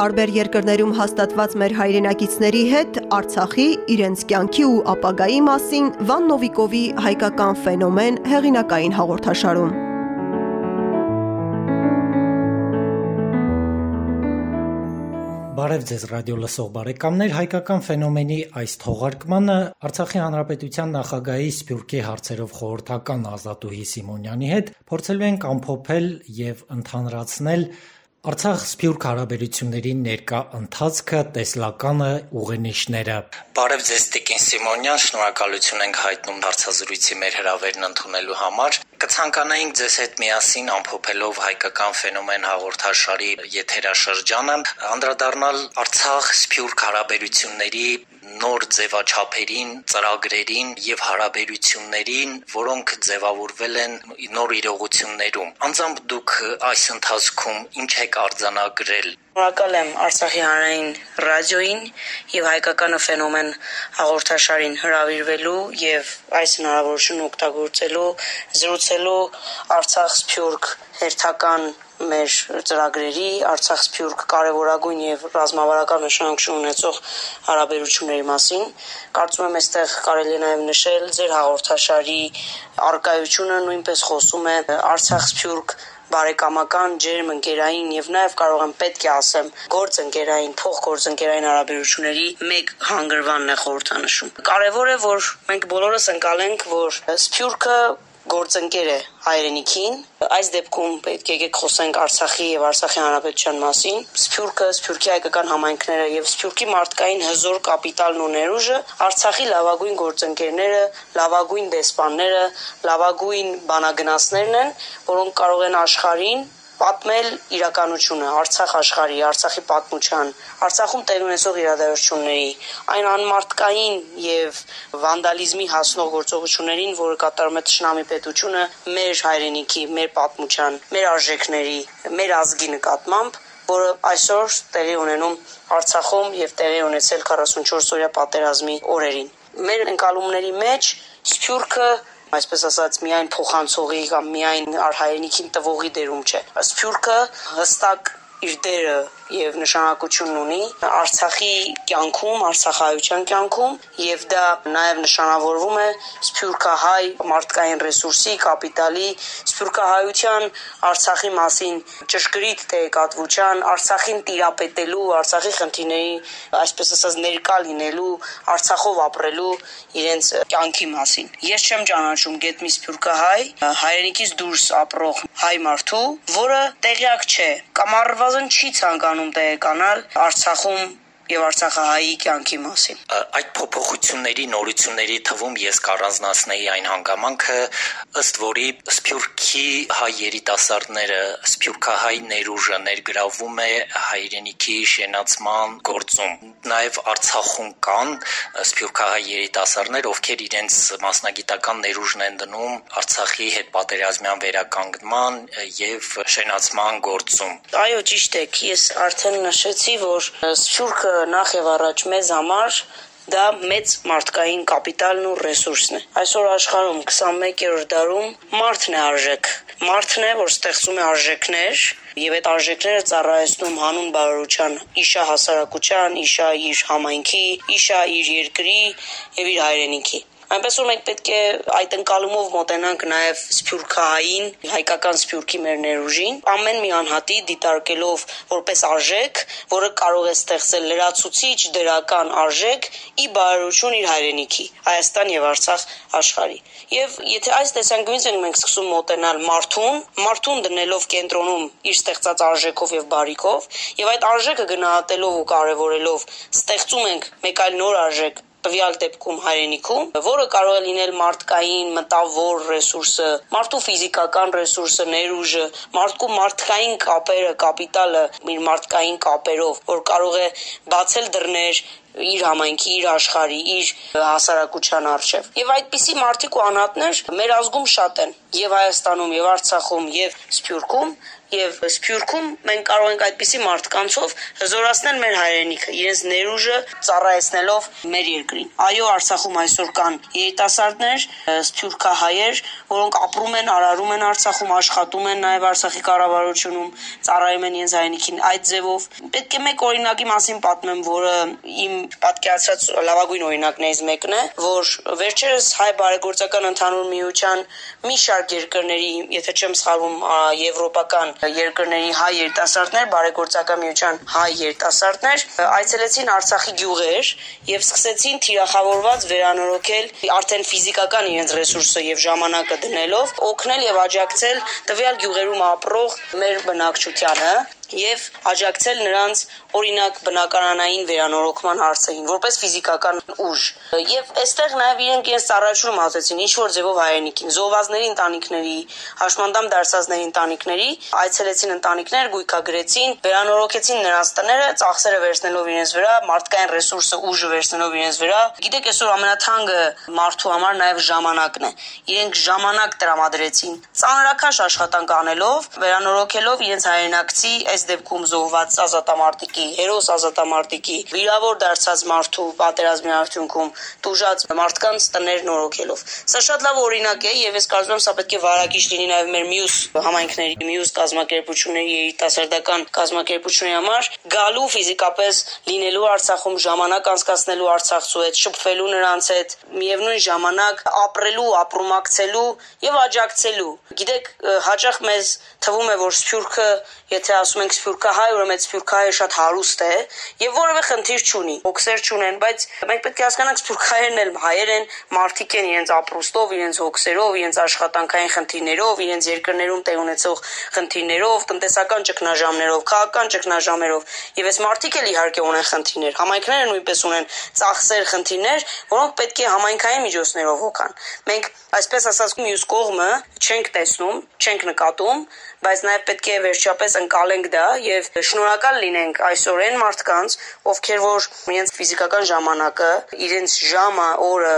Տարբեր երկրներում հաստատված մեր հայրենակիցների հետ Արցախի, իրենց կյանքի ու ապագայի մասին Վան Նովիկովի «Հայկական ֆենոմեն» հեղինակային հաղորդաշարում։ Բարև Ձեզ ռադիո լսող բարեկամներ, «Հայկական ֆենոմենի» այս թողարկմանը Արցախի հանրապետության նախագահի Սփյուռքի հարցերով խորհրդական Ազատուհի Սիմոնյանի հետ փորձելու ենք ամփոփել եւ ընդհանրացնել Արցախ-Սփյուռք հարաբերությունների ներկա ընթացքը, տեսլականը, ուղենիշները։ Բարև Ձեզ Տիկին Սիմոնյան, շնորհակալություն ենք հայտնում հարցազրույցի մեր հրավերն ընդունելու համար։ Կցանկանայինք ձեզ հետ միասին ամփոփելով հայկական ֆենոմեն հաղորդաշարի եթերաշրջանը անդրադառնալ Արցախ-Սփյուռք հարաբերությունների նոր ձևաչափերին, ծրագրերին եւ հարաբերություններին, որոնք ձևավորվել են նոր իրողություններում։ Անձամբ դուք այս ընթացքում ինչ եք արձանագրել Շնորհակալ եմ Արցախի հանրային ռադիոյին եւ հայկականը ֆենոմեն հաղորդաշարին հրավիրվելու եւ այս հնարավորությունը օգտագործելու զրուցելու Արցախ Սփյուռք հերթական մեր ծրագրերի Արցախ Սփյուռք կարևորագույն եւ ռազմավարական նշանակություն ունեցող հարաբերությունների մասին։ Կարծում եմ այստեղ կարելի է նաեւ նշել ձեր հաղորդաշարի արկայությունը նույնպես խոսում է Արցախ Սփյուռք բարեկամական, ջերմ ընկերային եւ նաեւ կարող եմ պետք է ասեմ գործընկերային, փոխգործընկերային հարաբերությունների մեկ հանգրվանն է խորհրդանշում։ Կարևոր է որ մենք բոլորս ընկալենք, որ Սփյուռքը գործընկեր է հայրենիքին։ Այս դեպքում պետք է եկեք խոսենք Արցախի եւ Արցախի հանրապետության մասին։ Սփյուռքը, Սփյուռքի հայկական համայնքները եւ Սփյուռքի մարդկային հզոր կապիտալն ու ներուժը Արցախի լավագույն գործընկերները, լավագույն դեսպանները, լավագույն բանագնացներն են, որոնք կարող են աշխարհին պատմել իրականությունը, Արցախ աշխարհի, Արցախի պատմության, Արցախում տեղ ունեցող իրադարձությունների, այն անմարտկային եւ վանդալիզմի հասնող գործողություններին, որը կատարում է Տշնամի պետությունը մեր հայրենիքի, մեր պատմության, մեր արժեքների, մեր ազգի նկատմամբ, որը այսօր տեղի ունենում Արցախում եւ տեղի ունեցել 44 օրյա պատերազմի օրերին։ Մեր ընկալումների մեջ Սփյուռքը այսպես ասած միայն փոխանցողի կամ միայն արհայենիքին տվողի դերում չէ։ Սփյուռքը հստակ իր դերը եւ նշանակությունն ունի Արցախի կյանքում, Արցախայության կյանքում եւ դա նաեւ նշանավորվում է Սփյուռքահայ մարդկային ռեսուրսի, կապիտալի, Սփյուռքահայության Արցախի մասին ճշգրիտ տեղեկատվության, Արցախին տիրապետելու, Արցախի խնդիրների, այսպես ասած, ներկա լինելու, Արցախով ապրելու իրենց կյանքի մասին։ Ես չեմ ճանաչում գետնի Սփյուռքահայ, հայրենիքից դուրս ապրող հայ մարդու, որը տեղյակ չէ կամ առնվազն չի ցանկանում կարողանում տեղեկանալ Արցախում եւ Արցախահայի կյանքի մասին։ Այդ փոփոխությունների, նորությունների թվում ես կառանձնացնեի այն հանգամանքը, ըստ որի Սփյուռքի հայ երիտասարդները, Սփյուռքահայ ներուժը ներգրավում է հայրենիքի շենացման գործում։ Նաեւ Արցախում կան Սփյուռքահայ երիտասարդներ, ովքեր իրենց մասնագիտական ներուժն են դնում Արցախի հետ պատերազմյան վերականգնման եւ շենացման գործում։ Այո, ճիշտ է։ Ես արդեն նշեցի, որ Սփյուռքը նախ եւ առաջ մեզ համար դա մեծ մարդկային կապիտալն ու ռեսուրսն է։ Այսօր աշխարհում 21-րդ դարում մարդն է արժեք։ Մարդն է, որ ստեղծում է արժեքներ եւ այդ արժեքները ծառայեցնում հանուն բարօրության իշա հասարակության, իշա իր համայնքի, իշա իր երկրի եւ իր հայրենիքի։ Այնպես որ մենք պետք է այդ ընկալումով մոտենանք նաև Սփյուռքահային, հայկական Սփյուռքի մեր ներուժին, ամեն մի անհատի դիտարկելով որպես արժեք, որը կարող է ստեղծել լրացուցիչ դրական արժեք ի բարօրություն իր հայրենիքի, Հայաստան եւ Արցախ աշխարհի։ Եվ եթե այս տեսանկյունից ենք մենք սկսում մոտենալ մարդուն, մարդուն դնելով կենտրոնում իր ստեղծած արժեքով եւ բարիքով, եւ այդ արժեքը գնահատելով ու կարեւորելով ստեղծում ենք մեկ այլ նոր արժեք տվյալ դեպքում հայրենիքում, որը կարող է լինել մարդկային, մտավոր ռեսուրսը, մարդու ֆիզիկական ռեսուրսը, ներուժը, մարդու մարդկային կապերը, կապիտալը իր մարդկային կապերով, որ կարող է բացել դռներ իր համայնքի, իր աշխարհի, իր հասարակության արժև։ Եվ այդպիսի մարդիկ ու անհատներ մեր ազգում շատ են, եւ Հայաստանում, եւ Արցախում, եւ Սփյուռքում, եւ Սփյուռքում մենք կարող ենք այդպիսի մարդկանցով հզորացնել մեր հայրենիքը, իրենց ներուժը ծառայեցնելով մեր երկրին։ Այո, Արցախում այսօր կան երիտասարդներ, սփյուռքահայեր, որոնք ապրում են, արարում են Արցախում, աշխատում են նաեւ Արցախի կառավարությունում, ծառայում են իրենց հայրենիքին այդ ձևով։ Պետք է մեկ օրինակի մասին պատմեմ, որը իմ պատկերացած լավագույն օրինակներից մեկն է, որ վերջերս հայ բարեգործական ընդհանուր միության մի շարք երկրների, եթե չեմ սխալվում, եվրոպական երկրների հայ երիտասարդներ, բարեգործական միության հայ երիտասարդներ այցելեցին Արցախի գյուղեր եւ սկսեցին թիրախավորված վերանորոգել արդեն ֆիզիկական իրենց ռեսուրսը եւ ժամանակը դնելով օգնել եւ աջակցել տվյալ գյուղերում ապրող մեր բնակչությանը եւ աջակցել նրանց օրինակ բնակարանային վերանորոգման հարցերին որպես ֆիզիկական ուժ եւ այստեղ նաեւ իրենք իրենց ծառայություն մատեցին ինչ որ ձևով հայրենիքին զոհվածների ընտանիքների հաշմանդամ դարսազների ընտանիքների այցելեցին ընտանիքներ գույքագրեցին վերանորոգեցին նրանց տները ծախսերը վերցնելով իրենց վրա մարդկային ռեսուրսը ուժը վերցնելով իրենց վրա գիտեք այսօր ամենաթանկը մարդու համար նաեւ ժամանակն է իրենք ժամանակ տրամադրեցին ծանրակաշ աշխատանք անելով վերանորոգելով իրենց հայրենակցի այս դեպքում զոհված ազատամարտիկի, հերոս ազատամարտիկի, վիրավոր դարձած մարդու պատերազմի արդյունքում տուժած մարդկանց տներ նորոգելով։ Սա շատ լավ օրինակ է եւ ես կարծում եմ սա պետք է վարակիչ լինի նաեւ մեր մյուս համայնքների, մյուս կազմակերպությունների, երիտասարդական կազմակերպությունների համար գալու ֆիզիկապես լինելու Արցախում ժամանակ անցկացնելու Արցախցու հետ, շփվելու նրանց հետ, միևնույն ժամանակ ապրելու, ապրումակցելու եւ աջակցելու։ Գիտեք, հաճախ մեզ թվում է, որ Սփյուռքը, եթե ասում ենք Սփյուռքահայ, ուրեմն Սփյուռքահայը շատ հարուստ է եւ որևէ խնդիր չունի, հոգսեր չունեն, բայց մենք պետք է հասկանանք Սփյուռքահայերն էլ հայեր են, մարդիկ են իրենց ապրուստով, իրենց հոգսերով, իրենց աշխատանքային խնդիրներով, իրենց երկրներում տեղ ունեցող խնդիրներով, տնտեսական ճգնաժամերով, քաղաքական ճգնաժամերով եւ այս մարդիկ էլ իհարկե ունեն խնդիրներ։ Համայնքները նույնպես ունեն ծախսեր, խնդիրներ, որոնք պետք է համայնքային միջոցներով հոգան։ Մենք այսպես ասած մյուս կողմը չենք տեսնում, չենք նկատում, բայց նաև պետք է վերջապես ընկալենք դա եւ շնորհակալ լինենք այսօր այն մարդկանց, ովքեր որ իրենց ֆիզիկական ժամանակը, իրենց ժամը, օրը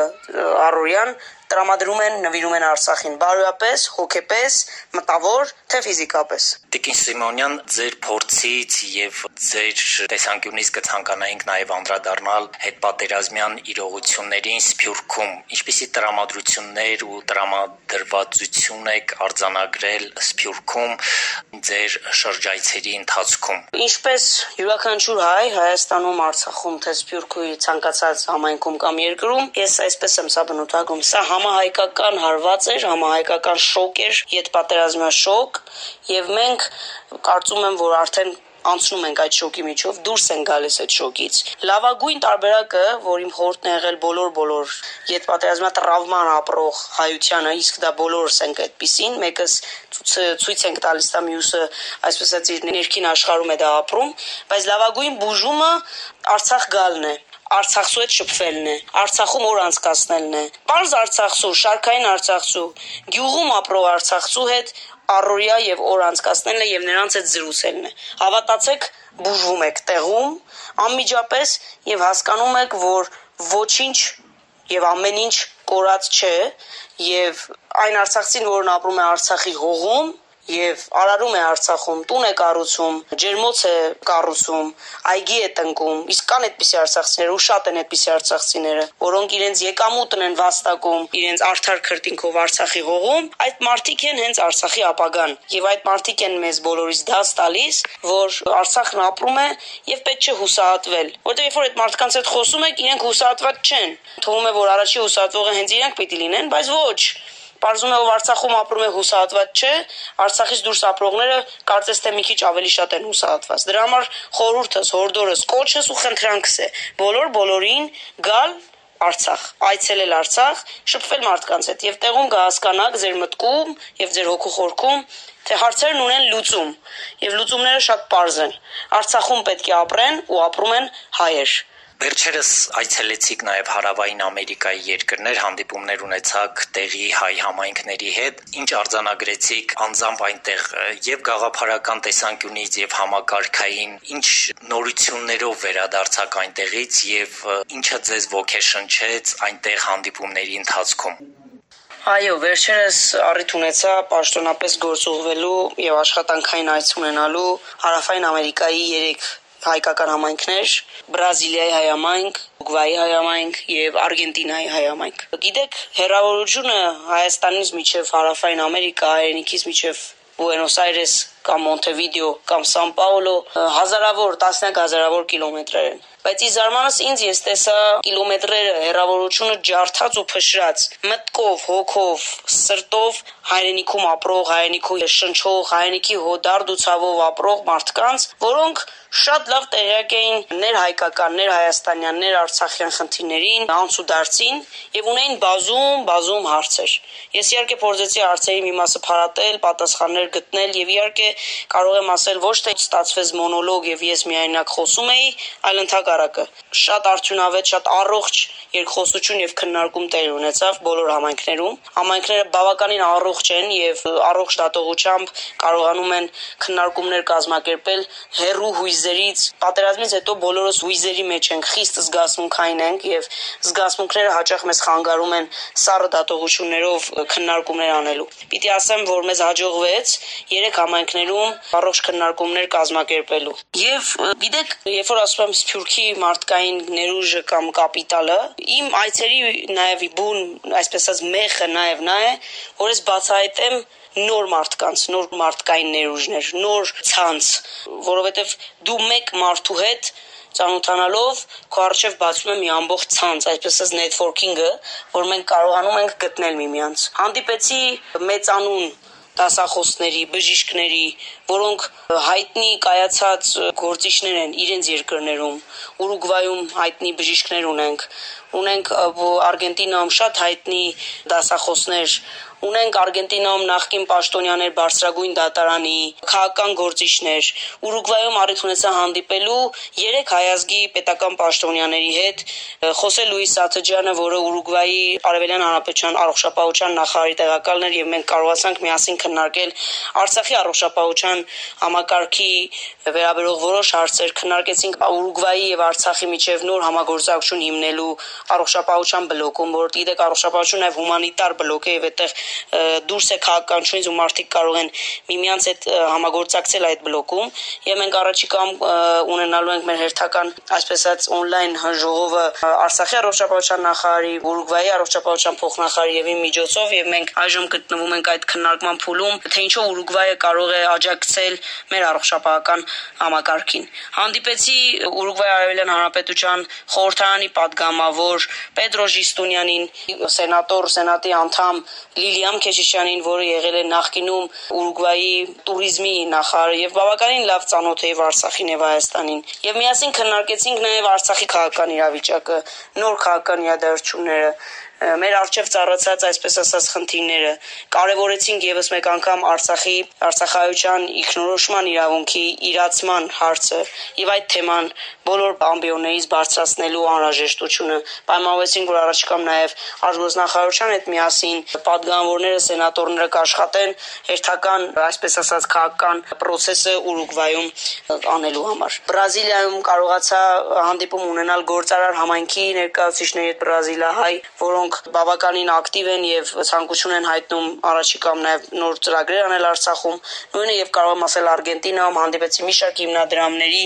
առօրյան տրամադրում են, նվիրում են Արցախին բարոյապես, հոգեպես, մտավոր, թե ֆիզիկապես։ Տիկին Սիմոնյան, ձեր փորձից եւ ձեր տեսանկյունից կցանկանայինք նաեւ անդրադառնալ հետպատերազմյան իրողություններին Սփյուռքում։ Ինչպիսի տրամադրություններ ու տրամադրվածություն եք արձանագրել Սփյուռքում ձեր շրջայցերի ընթացքում։ Ինչպես յուրաքանչյուր հայ Հայաստանում, Արցախում, թե Սփյուռքի ցանկացած համայնքում կամ երկրում, ես այսպես եմ սա բնութագրում։ Սա համահայկական հարված էր, համահայկական շոկ էր, յետպատերազմյա շոկ, եւ մենք կարծում եմ, որ արդեն անցնում ենք այդ շոկի միջով, դուրս են գալիս այդ շոկից։ Լավագույն տարբերակը, որ իմ խորհուրդն է եղել բոլոր-բոլոր յետ պատերազմա տրավման ապրող հայությանը, իսկ դա բոլորս ենք այդպեսին, մեկս ցույց ենք տալիս դա մյուսը, այսպես ասած իր ներքին աշխարհում է դա ապրում, բայց լավագույն բուժումը Արցախ գալն է Արցախցու հետ շփվելն է, Արցախում օր անցկացնելն է։ Պարզ Արցախցու, շարքային Արցախցու, գյուղում ապրող Արցախցու հետ առօրյա եւ օր անցկացնելն է եւ նրանց հետ զրուցելն է։ Հավատացեք, բուժվում եք տեղում անմիջապես եւ հասկանում եք, որ ոչինչ եւ ամեն ինչ կորած չէ եւ այն արցախցին, որն ապրում է Արցախի հողում, եւ արարում է Արցախում, տուն է կառուցում, ջերմոց է կառուցում, այգի է տնկում։ Իսկ կան այդպիսի արցախցիներ, ու շատ են այդպիսի արցախցիները, որոնք իրենց եկամուտն են վաստակում, իրենց արդար քրտինքով Արցախի հողում, այդ մարդիկ են հենց Արցախի ապագան։ Եվ այդ մարդիկ են մեզ բոլորիս դաս տալիս, որ Արցախն ապրում է եւ պետք չէ հուսահատվել, որտեղ երբ որ այդ մարդկանց հետ խոսում եք, իրենք հուսահատված չեն։ Թվում է, որ առաջի հուսահատվողը հենց իրենք պիտի լինեն, բայց ոչ Պարզում է ով Արցախում ապրում է հուսահատված չէ, Արցախից դուրս ապրողները կարծես թե մի քիչ ավելի շատ են հուսահատված։ Դրա համար խորհուրդս, հորդորս, կոչս ու խնդրանքս է. Բոլոր բոլորին գալ Արցախ, այցելել Արցախ, շփվել մարդկանց հետ եւ տեղում կհասկանաք ձեր մտքում եւ ձեր հոգու խորքում թե հարցերն ունեն լուծում եւ լուծումները շատ པարզ են։ Արցախում պետք է ապրեն ու ապրում են հայեր։ Վերջերս այցելեցիք նաև Հարավային Ամերիկայի երկրներ, հանդիպումներ ունեցաք տեղի հայ համայնքների հետ։ Ինչ արձանագրեցիք անձամբ այնտեղ եւ գաղափարական տեսանկյունից եւ համակարգային, ինչ նորություններով վերադարձաք այնտեղից եւ ինչը ձեզ ոգեշնչեց այնտեղ հանդիպումների ընթացքում։ Այո, վերջերս առիթ ունեցա պաշտոնապես գործուղվելու եւ աշխատանքային այց ունենալու Հարավային Ամերիկայի 3 հայկական հայամայնքներ՝ Բրազիլիայի հայամայնք, Ուրուգվայի հայամայնք եւ Արգենտինայի հայամայնք։ Գիտեք, հերավորությունը Հայաստանից միջև Հարավային Ամերիկա, հայրենիքից միջև Բուենոս Այրես կամ Մոնտեվիդեո կամ Սան Պաուլո հազարավոր, տասնյակ հազարավոր կիլոմետրեր են։ Բայց ի զարմանս ինձ ես տեսա կիլոմետրերը հեռավորությունը ջարդած ու փշրած մտկով, հոգով, սրտով հայրենիքում ապրող, հայրենիքու շնչող, հայրենիքի հոդարդ ու ցավով ապրող մարդկանց, որոնք շատ լավ տեղյակ էին ներհայկական, ներհայաստանյան, ներարցախյան խնդիրներին, անցուդարձին եւ ունեին բազում, բազում հարցեր։ Ես իհարկե փորձեցի հարցերի մի մասը փարատել, պատասխաններ գտնել եւ իհարկե կարող եմ ասել ոչ թե ստացվեց մոնոլոգ եւ ես միայնակ խոսում էի, այլ ընդհակառակը շատ արդյունավետ, շատ առողջ երկխոսություն եւ քննարկում տեղի ունեցավ բոլոր համայնքներում։ Համայնքները բավականին առողջ են եւ առողջ դատողությամբ կարողանում են քննարկումներ կազմակերպել հերու հույզերից։ Պատերազմից հետո բոլորս հույզերի մեջ ենք, խիստ զգացմունքային ենք եւ զգացմունքները հաճախ մեզ խանգարում են սառը դատողություններով քննարկումներ անելու։ Պիտի ասեմ, որ մեզ հաջողվեց երեք համայնքներում առողջ քննարկումներ կազմակերպելու։ Եվ գիտեք, երբ որ ասում եմ Սփյուռքի մարդկային ներուժը կամ կապիտալը, իմ այցերի նաև բուն, այսպես ասած, մեխը նաև նա է, որ ես բացահայտեմ նոր մարդկանց, նոր մարդկային ներուժներ, նոր ցանց, որովհետև դու մեկ մարդու հետ ծանոթանալով քո արժև բացում է մի ամբողջ ցանց, այսպես ասած networking-ը, որ մենք կարողանում ենք գտնել միմյանց։ Հանդիպեցի մեծանուն դասախոսների, բժիշկների, որոնք հայտնի կայացած գործիչներ են իրենց երկրներում։ Ուրուգվայում հայտնի բժիշկներ ունենք, ունենք Արգենտինայում շատ հայտնի դասախոսներ, ունենք Արգենտինայում նախկին պաշտոնյաներ բարձրագույն դատարանի, քաղաքական գործիչներ, Ուրուգվայում առիթ ունեցա հանդիպելու 3 հայազգի պետական պաշտոնյաների հետ, Խոսե Լուիս Աթաջյանը, որը Ուրուգվայի Արևելյան Հանրապետության առողջապահության նախարարի տեղակալն էր եւ մենք կարողացանք միասին քննարկել Արցախի առողջապահության համակարգի վերաբերող որոշ հարցեր, քննարկեցինք Ուրուգվայի եւ Արցախի միջև նոր համագործակցություն հիմնելու առողջապահության բլոկում, որ դիտեք առողջապահությունը նաեւ հումանիտար բլոկ է եւ այդտեղ դուրս է քաղաքականությունից ու մարդիկ կարող են միմյանց հետ համագործակցել այդ բլոկում եւ մենք առաջիկամ ունենալու ենք մեր հերթական այսպես ասած on-line ժողովը Արցախի առողջապահության նախարարի, Ուրուգվայի առողջապահության փոխնախարարի եւ իմ միջոցով եւ մենք այժմ գտնվում ենք այդ քննարկման փուլում, թե ինչու Ուրուգվայը կարող է աջակցել մեր առողջապահական համակարգին։ Հանդիպեցի Ուրուգվայ Արևելյան Հանրապետության խորհրդարանի падգամավոր Պետրո Ժիստունյանին, սենատոր, սենատի անդամ Լիլիա Սիամ Քեշիշյանին, որը եղել է նախկինում Ուրուգվայի туриզմի նախարար եւ բավականին լավ ծանոթ է Արցախին եւ Հայաստանին։ Եվ միասին քննարկեցինք նաեւ Արցախի քաղաքական իրավիճակը, նոր քաղաքական իրադարձությունները մեր արժև ծառացած այսպես ասած խնդիրները կարևորեցինք եւս մեկ անգամ Արցախի Արցախայության ինքնորոշման իրավունքի իրացման հարցը եւ այդ թեման բոլոր ամբիոններից բարձրացնելու անհրաժեշտությունը պայմանավորեցինք որ առաջիկամ նաեւ արտգործնախարարության հետ միասին падգամավորները սենատորները կաշխատեն հերթական այսպես ասած քաղաքական process-ը Ուրուգվայում անելու համար Բրազիլիայում կարողացա հանդիպում ունենալ գործարար համայնքի ներկայացուցիչների հետ բրազիլահայ որոնք որոնք բավականին ակտիվ են եւ ցանկություն են հայտնում առաջիկամ նաեւ նոր ծրագրեր անել Արցախում։ Նույնը եւ կարող եմ ասել Արգենտինայում հանդիպեցի մի շարք հիմնադրամների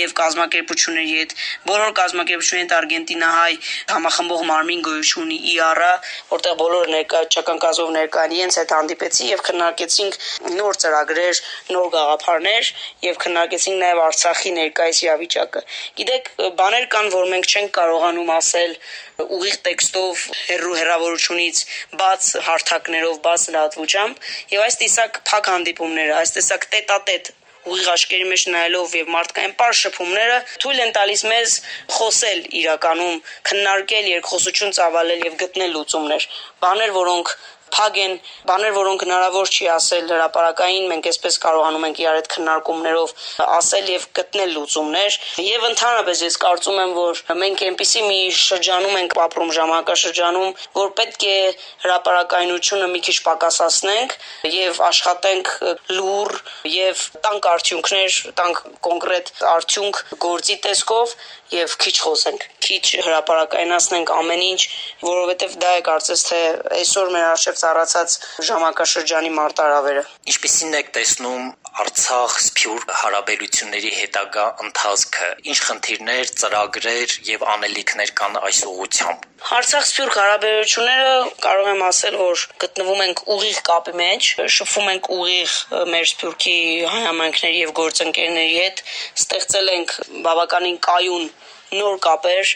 եւ կազմակերպությունների հետ։ Բոլոր կազմակերպությունների հետ Արգենտինահայ համախմբող մարմին գոյություն ունի IR-ը, որտեղ բոլոր ներկայացական կազմով ներկան իրենց հետ հանդիպեցի եւ քննարկեցինք նոր ծրագրեր, նոր գաղափարներ եւ քննարկեցինք նաեւ Արցախի ներկայիս իրավիճակը։ Գիտեք, բաներ կան, որ մենք չենք կարողանում ասել ուղիղ տեքստով հերրու հերավորությունից բաց հարթակներով բաց լրատվությամբ եւ այս տեսակ փակ հանդիպումները այս տեսակ տետատետ ուղիղ աչքերի մեջ նայելով եւ մարդկային པար շփումները թույլ են տալիս մեզ խոսել իրականում, քննարկել, երկխոսություն ծավալել եւ գտնել լուծումներ։ Բաներ, որոնք փակ են բաներ, որոնք հնարավոր չի ասել հրաապարակային, մենք այսպես կարողանում ենք իրար հետ քննարկումներով ասել եւ գտնել լուծումներ եւ ընդհանրապես ես կարծում եմ, որ մենք այնպիսի մի շրջանում ենք ապրում ժամանակաշրջանում, որ պետք է հրաապարակայնությունը մի քիչ պակասացնենք եւ աշխատենք լուր եւ տանք արդյունքներ, տանք կոնկրետ արդյունք գործի տեսքով եւ քիչ խոսենք, քիչ հրաապարակայնացնենք ամեն ինչ, որովհետեւ դա է կարծես թե այսօր մեր արժեվ ծառացած ժամանակաշրջանի մարտարավերը։ Ինչպիսին եք տեսնում Արցախ Սփյուռք հարաբերությունների հետագա ընթացքը, ինչ խնդիրներ, ծրագրեր եւ անելիքներ կան այս ուղությամբ։ Արցախ Սփյուռք հարաբերությունները կարող եմ ասել, որ գտնվում ենք ուղիղ կապի մեջ, շփվում ենք ուղիղ մեր Սփյուռքի հայամանքների եւ գործընկերների հետ, ստեղծել ենք բավականին կայուն նոր կապեր,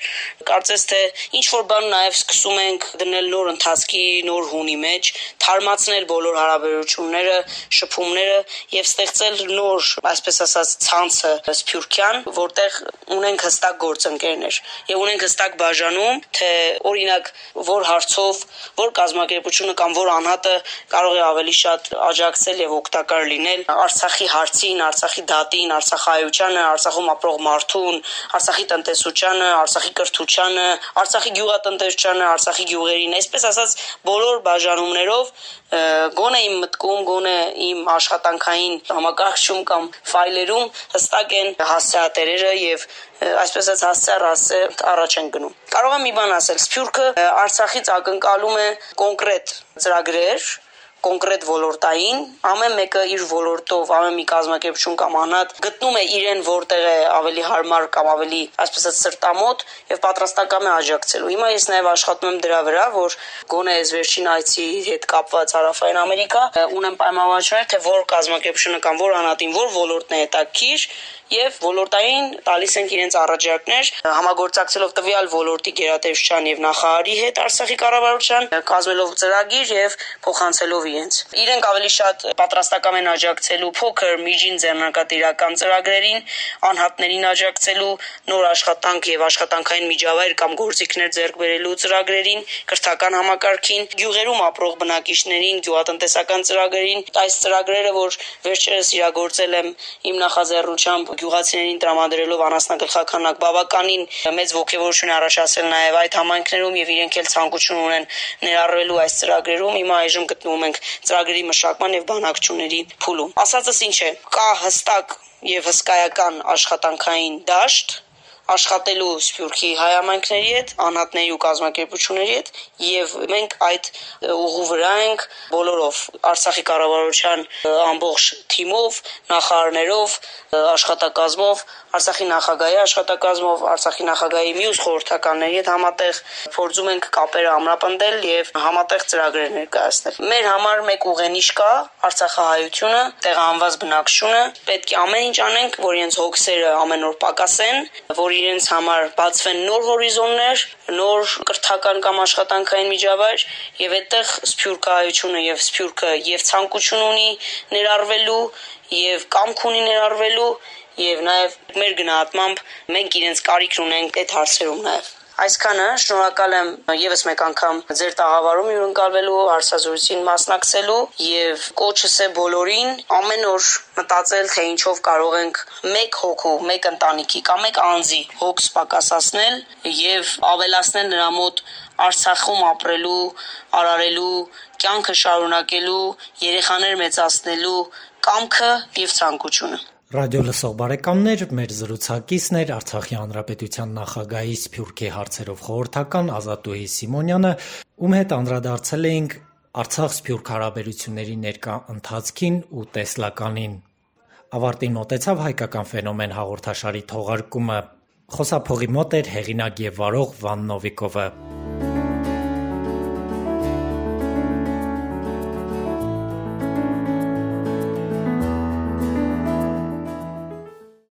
կարծես թե ինչ որ բան նաև սկսում ենք դնել նոր ընթացքի, նոր հունի մեջ, թարմացնել բոլոր հարաբերությունները, շփումները եւ ստեղծել նոր, այսպես ասած, ցանցը Սփյուռքյան, որտեղ ունենք հստակ գործընկերներ եւ ունենք հստակ բաժանում, թե օրինակ որ հարցով, որ կազմակերպությունը կամ որ անհատը կարող է ավելի շատ աջակցել եւ օգտակար լինել Արցախի հարցին, Արցախի դատին, Արցախայությանը, Արցախում ապրող մարդուն, Արցախի տնտես տնտեսությանը, Արցախի կրթությանը, Արցախի գյուղատնտեսությանը, Արցախի գյուղերին, այսպես ասած բոլոր բաժանումներով գոնե իմ մտքում, գոնե իմ աշխատանքային համակարգչում կամ ֆայլերում հստակ են հասցեատերերը եւ այսպես ասած հասցեառասը առաջ են գնում։ Կարող եմ մի բան ասել, Սփյուռքը Արցախից ակնկալում է կոնկրետ ծրագրեր, կոնկրետ ոլորտային, ամեն մեկը իր ոլորտով, ամեն մի կազմակերպություն կամ անհատ գտնում է իրեն որտեղ է ավելի հարմար կամ ավելի, այսպես ասած, սրտամոտ եւ պատրաստական է աջակցելու։ Հիմա ես նաեւ աշխատում եմ դրա վրա, որ գոնե այս վերջին այցի հետ կապված Հարավային Ամերիկա ունեմ պայմանավորվածներ, թե որ կազմակերպությունը կամ որ անհատին որ ոլորտն է հետաքրիր եւ ոլորտային տալիս ենք իրենց առաջարկներ համագործակցելով տվյալ ոլորտի գերատեսչության եւ նախարարի հետ Արցախի կառավարության կազմելով ծրագիր եւ փոխանցելով իրենց։ Իրենք ավելի շատ պատրաստական են աջակցելու փոքր, միջին ձեռնարկատիրական ծրագրերին, անհատներին աջակցելու նոր աշխատանք եւ աշխատանքային միջավայր կամ գործիքներ ձեռք բերելու ծրագրերին, կրթական համակարգին, գյուղերում ապրող բնակիչներին, գյուղատնտեսական ծրագրերին, այս ծրագրերը, որ վերջերս իրագործել եմ իմ նախաձեռնությամբ գյուղացիներին տրամադրելով անասնագլխականակ բավականին մեծ ողջավորություն առաջացել նաև այդ համայնքներում եւ իրենք էլ ցանկություն ունեն ներառվելու այս ծրագրերում հիմա այժմ գտնվում ենք ծրագրերի մշակման եւ բանակցությունների փուլում ասածս ինչ է կա հստակ եւ հսկայական աշխատանքային դաշտ աշխատելու Սփյուռքի հայամայնքների հետ, անհատների ու կազմակերպությունների հետ եւ մենք այդ ուղու վրա ենք բոլորով Արցախի կառավարության ամբողջ թիմով, նախարարներով, աշխատակազմով, Արցախի նախագահի աշխատակազմով, Արցախի նախագահի մյուս խորհրդականների հետ համատեղ փորձում ենք կապերը ամրապնդել եւ համատեղ ծրագրեր ներկայացնել։ Մեր համար մեկ ուղենիշ կա՝ Արցախահայությունը, տեղահանված բնակչությունը։ Պետք է ամեն ինչ անենք, որ իրենց հոգսերը ամեն օր պակասեն, որ իրենց համար բացվեն նոր հորիզոններ, նոր կրթական կամ աշխատանքային միջավայր եւ այդտեղ սփյուռքահայությունը եւ սփյուռքը եւ ցանկություն ունի ներառվելու եւ կամք ունի ներառվելու եւ նաեւ մեր գնահատմամբ մենք իրենց կարիք ունենք այդ հարցերում նաեւ Այսքանը շնորհակալ եմ եւս մեկ անգամ ձեր տաղավարում հյուրընկալվելու, հարցազրույցին մասնակցելու եւ կոչս է բոլորին ամեն օր մտածել, թե ինչով կարող ենք մեկ հոգու, մեկ ընտանիքի կամ մեկ անձի հոգս պակասացնել եւ ավելացնել նրա մոտ Արցախում ապրելու, արարելու, կյանքը շարունակելու, երեխաներ մեծացնելու կամքը եւ ցանկությունը։ Ռադիո լսող բարեկամներ, մեր զրուցակիցն էր Արցախի հանրապետության նախագահի Սփյուռքի հարցերով խորհրդական Ազատուհի Սիմոնյանը, ում հետ անդրադարձել էինք Արցախ-Սփյուռք հարաբերությունների ներկա ընթացքին ու տեսլականին։ Ավարտին մոտեցավ հայկական ֆենոմեն հաղորդաշարի թողարկումը։ Խոսափողի մոտ էր հեղինակ եւ վարող Վան Նովիկովը։